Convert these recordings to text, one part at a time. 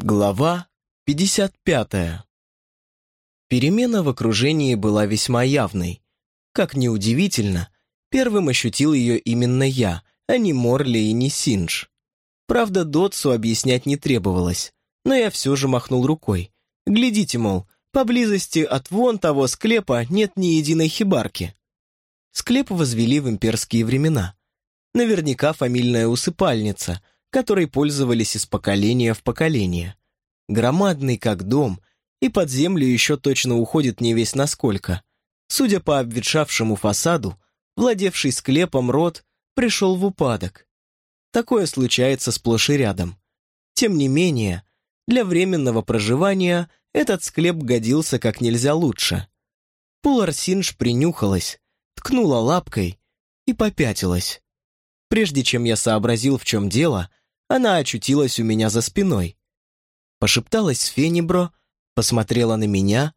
Глава 55. Перемена в окружении была весьма явной. Как ни удивительно, первым ощутил ее именно я, а не Морли и не Синдж. Правда, Дотсу объяснять не требовалось, но я все же махнул рукой. Глядите, мол, поблизости от вон того склепа нет ни единой хибарки. Склеп возвели в имперские времена. Наверняка фамильная усыпальница — которой пользовались из поколения в поколение. Громадный как дом, и под землю еще точно уходит не весь насколько. Судя по обветшавшему фасаду, владевший склепом род пришел в упадок. Такое случается сплошь и рядом. Тем не менее, для временного проживания этот склеп годился как нельзя лучше. Пуларсинж принюхалась, ткнула лапкой и попятилась. Прежде чем я сообразил, в чем дело, она очутилась у меня за спиной. Пошепталась с Фенибро, посмотрела на меня,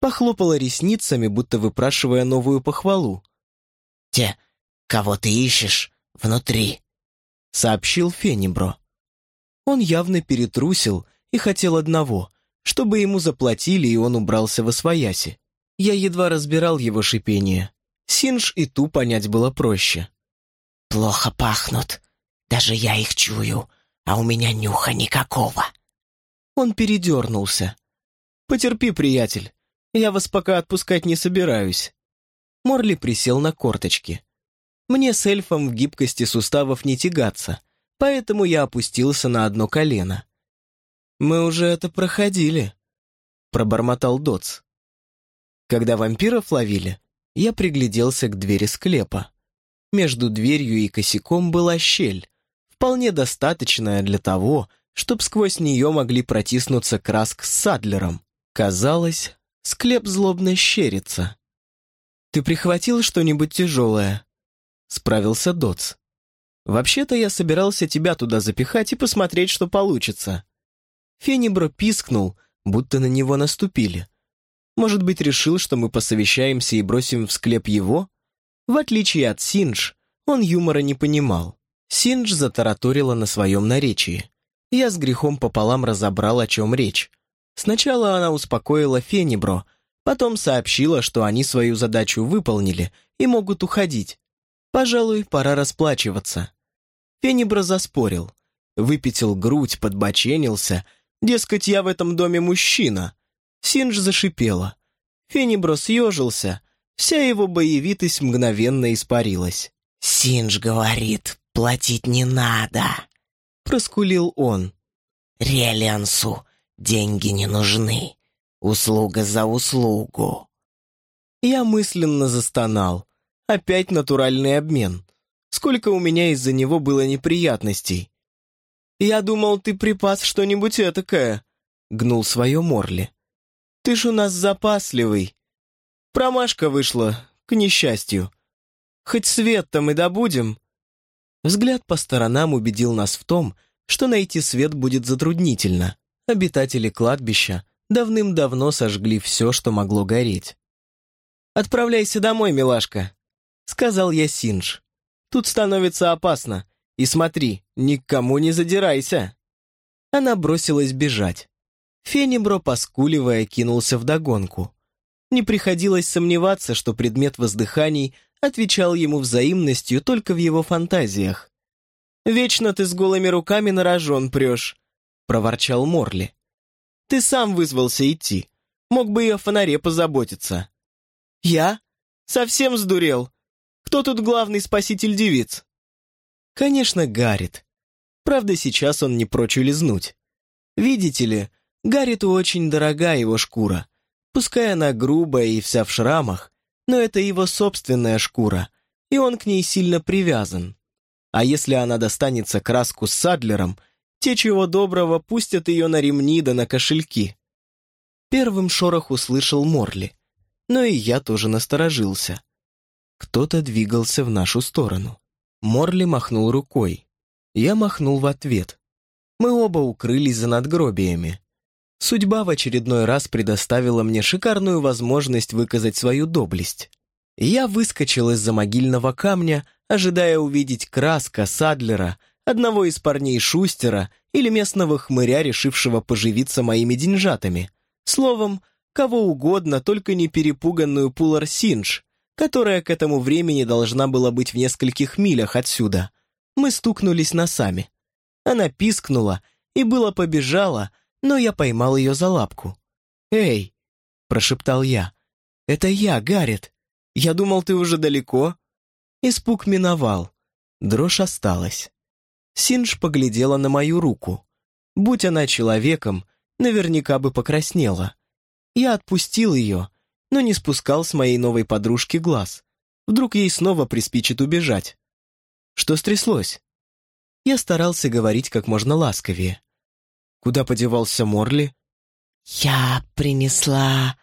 похлопала ресницами, будто выпрашивая новую похвалу. «Те, кого ты ищешь, внутри», — сообщил Фенибро. Он явно перетрусил и хотел одного, чтобы ему заплатили, и он убрался во свояси. Я едва разбирал его шипение. Синж и ту понять было проще. «Плохо пахнут. Даже я их чую, а у меня нюха никакого». Он передернулся. «Потерпи, приятель. Я вас пока отпускать не собираюсь». Морли присел на корточки. Мне с эльфом в гибкости суставов не тягаться, поэтому я опустился на одно колено. «Мы уже это проходили», — пробормотал Доц. Когда вампиров ловили, я пригляделся к двери склепа. Между дверью и косяком была щель, вполне достаточная для того, чтобы сквозь нее могли протиснуться Краск с Садлером. Казалось, склеп злобно щерится. «Ты прихватил что-нибудь тяжелое?» — справился Доц. «Вообще-то я собирался тебя туда запихать и посмотреть, что получится». Фенибро пискнул, будто на него наступили. Может быть, решил, что мы посовещаемся и бросим в склеп его? В отличие от Синдж, он юмора не понимал. Синдж затараторила на своем наречии. Я с грехом пополам разобрал, о чем речь. Сначала она успокоила Фенибро, потом сообщила, что они свою задачу выполнили и могут уходить. Пожалуй, пора расплачиваться. Фенибро заспорил. Выпятил грудь, подбоченился. Дескать, я в этом доме мужчина. Синдж зашипела. Фенибро съежился, Вся его боевитость мгновенно испарилась. «Синдж говорит, платить не надо», — проскулил он. «Релиансу деньги не нужны. Услуга за услугу». Я мысленно застонал. Опять натуральный обмен. Сколько у меня из-за него было неприятностей. «Я думал, ты припас что-нибудь этакое», — гнул свое Морли. «Ты ж у нас запасливый. Промашка вышла, к несчастью. Хоть свет-то мы добудем. Взгляд по сторонам убедил нас в том, что найти свет будет затруднительно. Обитатели кладбища давным-давно сожгли все, что могло гореть. «Отправляйся домой, милашка», — сказал я Синдж. «Тут становится опасно. И смотри, никому не задирайся». Она бросилась бежать. Фенибро, поскуливая, кинулся вдогонку. Не приходилось сомневаться, что предмет воздыханий отвечал ему взаимностью только в его фантазиях. «Вечно ты с голыми руками на рожон прешь», — проворчал Морли. «Ты сам вызвался идти. Мог бы и о фонаре позаботиться». «Я? Совсем сдурел? Кто тут главный спаситель девиц?» «Конечно, Гаррит. Правда, сейчас он не прочь улизнуть. Видите ли, Гарриту очень дорога его шкура. Пускай она грубая и вся в шрамах, но это его собственная шкура, и он к ней сильно привязан. А если она достанется краску с Садлером, те, чего доброго, пустят ее на ремни да на кошельки. Первым шорох услышал Морли, но и я тоже насторожился. Кто-то двигался в нашу сторону. Морли махнул рукой. Я махнул в ответ. Мы оба укрылись за надгробиями. Судьба в очередной раз предоставила мне шикарную возможность выказать свою доблесть. Я выскочил из-за могильного камня, ожидая увидеть краска Садлера, одного из парней Шустера или местного хмыря, решившего поживиться моими деньжатами. Словом, кого угодно, только не перепуганную Пулар Синдж, которая к этому времени должна была быть в нескольких милях отсюда. Мы стукнулись носами. Она пискнула и было побежала, но я поймал ее за лапку. «Эй!» — прошептал я. «Это я, Гаррет. Я думал, ты уже далеко». Испуг миновал. Дрожь осталась. Синдж поглядела на мою руку. Будь она человеком, наверняка бы покраснела. Я отпустил ее, но не спускал с моей новой подружки глаз. Вдруг ей снова приспичит убежать. Что стряслось? Я старался говорить как можно ласковее. Куда подевался Морли? «Я принесла...»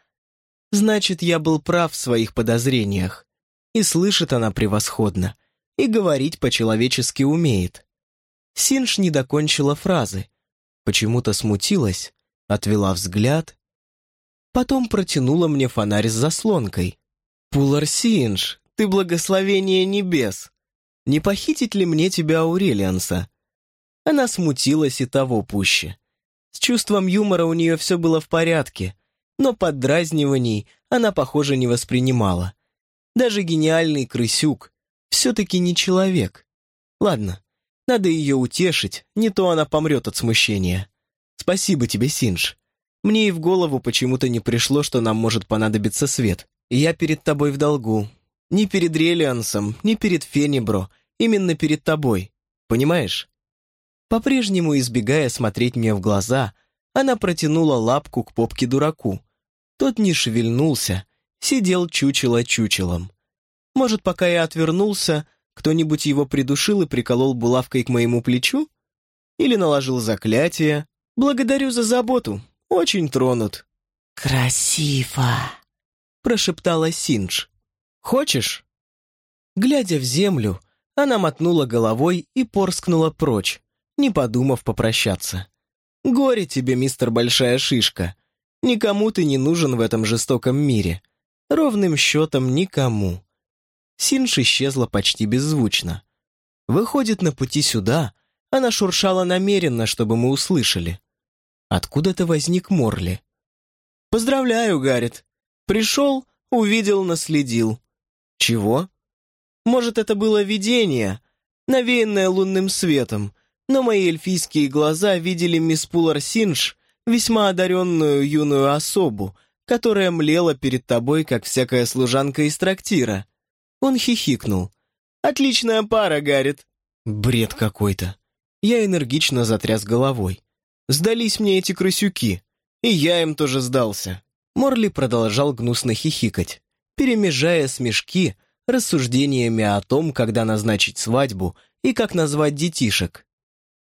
Значит, я был прав в своих подозрениях. И слышит она превосходно, и говорить по-человечески умеет. Синж не докончила фразы. Почему-то смутилась, отвела взгляд. Потом протянула мне фонарь с заслонкой. «Пулар Синж, ты благословение небес! Не похитить ли мне тебя Аурелианса?» Она смутилась и того пуще. С чувством юмора у нее все было в порядке, но поддразниваний она, похоже, не воспринимала. Даже гениальный крысюк все-таки не человек. Ладно, надо ее утешить, не то она помрет от смущения. Спасибо тебе, Синж. Мне и в голову почему-то не пришло, что нам может понадобиться свет. Я перед тобой в долгу. Не перед Релиансом, не перед Фенебро, именно перед тобой. Понимаешь? По-прежнему избегая смотреть мне в глаза, она протянула лапку к попке дураку. Тот не шевельнулся, сидел чучело чучелом. Может, пока я отвернулся, кто-нибудь его придушил и приколол булавкой к моему плечу? Или наложил заклятие? Благодарю за заботу. Очень тронут. «Красиво!» — прошептала Синдж. «Хочешь?» Глядя в землю, она мотнула головой и порскнула прочь, не подумав попрощаться. «Горе тебе, мистер Большая Шишка. Никому ты не нужен в этом жестоком мире. Ровным счетом никому. Синж исчезла почти беззвучно. Выходит, на пути сюда она шуршала намеренно, чтобы мы услышали. Откуда-то возник Морли. «Поздравляю, Гаррит. Пришел, увидел, наследил». «Чего?» «Может, это было видение, навеянное лунным светом, но мои эльфийские глаза видели мисс Пулар Синж, весьма одаренную юную особу, которая млела перед тобой, как всякая служанка из трактира. Он хихикнул. «Отличная пара, Гаррит!» Бред какой-то. Я энергично затряс головой. Сдались мне эти крысюки. И я им тоже сдался. Морли продолжал гнусно хихикать, перемежая смешки рассуждениями о том, когда назначить свадьбу и как назвать детишек.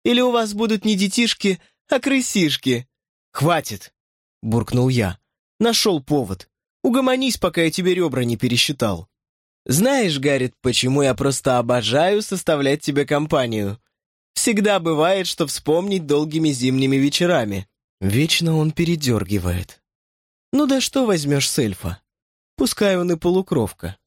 «Или у вас будут не детишки, а крысишки?» «Хватит!» — буркнул я. «Нашел повод. Угомонись, пока я тебе ребра не пересчитал». Знаешь, Гаррит, почему я просто обожаю составлять тебе компанию? Всегда бывает, что вспомнить долгими зимними вечерами. Вечно он передергивает. Ну да что возьмешь с эльфа? Пускай он и полукровка.